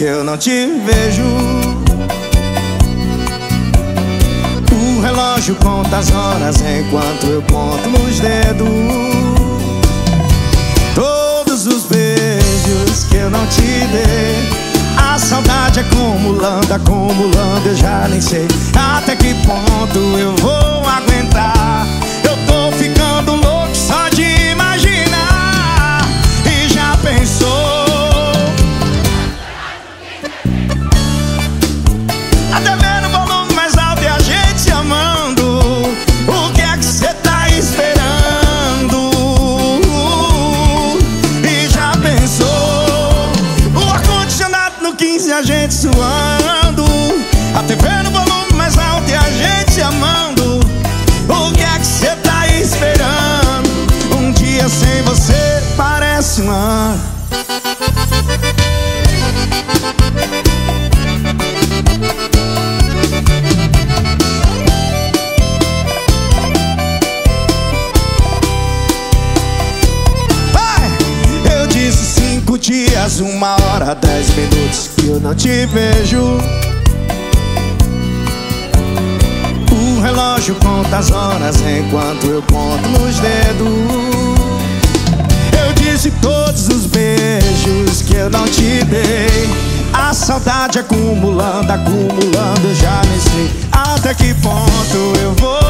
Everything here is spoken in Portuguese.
que eu não te vejo. O relógio conta as horas enquanto eu conto nos dedos. Todos os beijos que eu não te dei. A saudade acumulando, acumulando, eu já nem sei até que ponto eu vou aguentar. 15 a gente suando. A TV no volume mais alto e a gente amando. O que é que cê tá esperando? Um dia sem você parece um ano. Dias, uma hora, dez minutos que eu não te vejo. O relógio conta as horas enquanto eu conto nos dedos. Eu disse todos os beijos que eu não te dei. A saudade acumulando, acumulando, eu já nem sei até que ponto eu vou